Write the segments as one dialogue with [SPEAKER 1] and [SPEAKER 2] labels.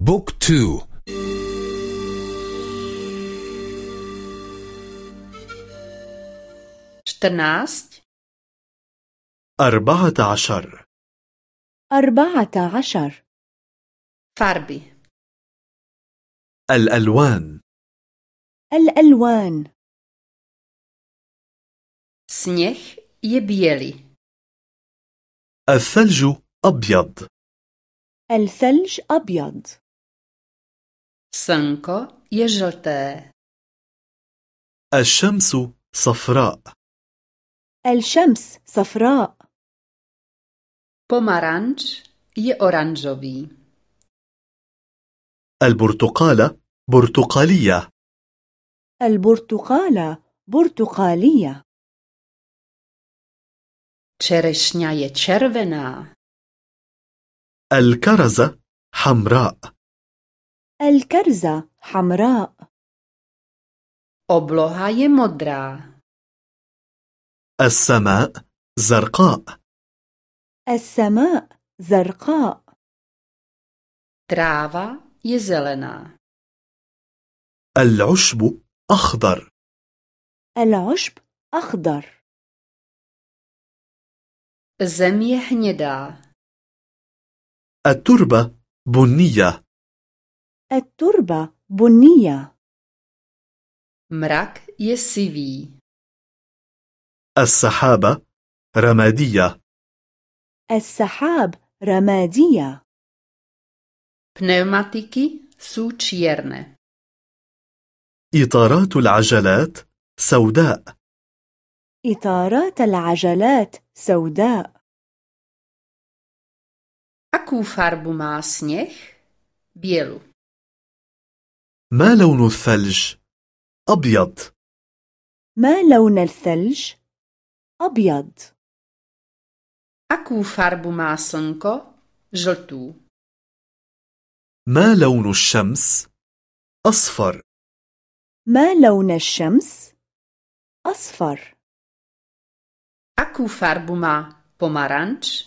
[SPEAKER 1] book two.
[SPEAKER 2] štrnásť
[SPEAKER 3] أربعة عشر.
[SPEAKER 4] أربعة عشر.
[SPEAKER 2] farby
[SPEAKER 3] الألوان.
[SPEAKER 4] الألوان.
[SPEAKER 2] je biely.
[SPEAKER 3] الثلج أبيض.
[SPEAKER 4] الثلج أبيض.
[SPEAKER 2] Slnko je žlté.
[SPEAKER 3] الشمس صفراء
[SPEAKER 4] الشمس صفراء
[SPEAKER 2] Pomaranč je oranžový.
[SPEAKER 3] البرتقالة برتقالية
[SPEAKER 4] البرتقالة برتقالية
[SPEAKER 2] Čerešňa je červená.
[SPEAKER 3] الكرزة حمراء
[SPEAKER 4] الكرزة حمراء
[SPEAKER 2] Obloha je modrá.
[SPEAKER 3] السماء زرقاء
[SPEAKER 4] السماء زرقاء
[SPEAKER 2] Tráva je zelená.
[SPEAKER 3] العشب أخضر
[SPEAKER 4] العشب أخضر
[SPEAKER 2] Zem je hnědá.
[SPEAKER 3] التربة بنية
[SPEAKER 4] التربة بنية
[SPEAKER 2] je sivý.
[SPEAKER 3] السحابة رمادية
[SPEAKER 4] السحاب رمادية
[SPEAKER 2] Pneumatiky jsou čierne.
[SPEAKER 3] إطارات العجلات سوداء
[SPEAKER 4] إطارات العجلات سوداء
[SPEAKER 2] Akou farbu má sněh? Bělu.
[SPEAKER 3] ما لون الثلج؟ أبيض
[SPEAKER 4] ما لون الثلج؟ أبيض
[SPEAKER 2] Akou farbu má slnko? Žltou.
[SPEAKER 3] ما لون الشمس؟ أصفر
[SPEAKER 4] ما لون الشمس؟ أصفر
[SPEAKER 2] Akou farbu má pomaranč?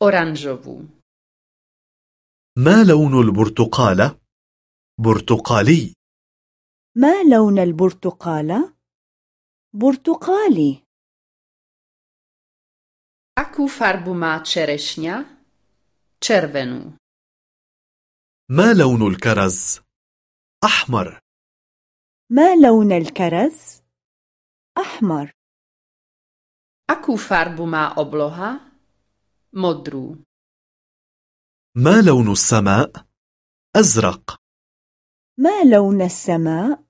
[SPEAKER 2] Oranžovou.
[SPEAKER 3] ما لون البرتقالة؟ برتقالي
[SPEAKER 4] ما لون البرتقالة؟ برتقالي
[SPEAKER 2] Akou farbu má čerešňa? Červenou.
[SPEAKER 3] ما لون الكرز؟ أحمر
[SPEAKER 4] ما لون الكرز؟ أحمر
[SPEAKER 2] Akou farbu má obloha? Modrou.
[SPEAKER 3] ما لون السماء؟ أزرق
[SPEAKER 4] ما لون السماء؟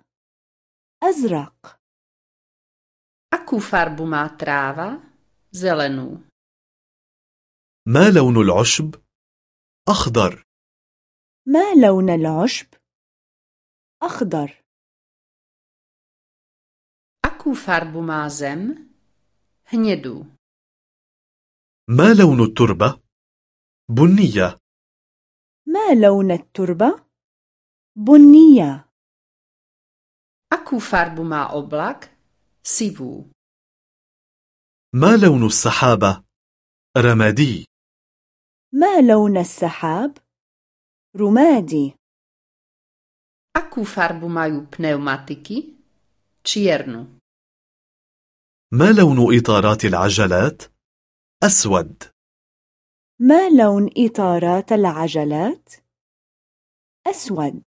[SPEAKER 4] أزرق
[SPEAKER 2] Akou farbu má tráva? Zelenou.
[SPEAKER 3] ما لون العشب؟ أخضر
[SPEAKER 4] ما لون العشب؟ أخضر
[SPEAKER 2] Akou farbu má zem? Hnědou.
[SPEAKER 3] ما لون التربة؟ بنية
[SPEAKER 4] ما لون التربة؟ بنية
[SPEAKER 2] Akou farbu má oblak? Sivou.
[SPEAKER 3] ما لون السحابة؟ رمادي
[SPEAKER 4] ما لون السحاب؟ رمادي
[SPEAKER 2] Akou farbu mají pneumatiky? Čiernu.
[SPEAKER 3] ما لون إطارات العجلات؟ أسود
[SPEAKER 4] ما لون إطارات العجلات؟ أسود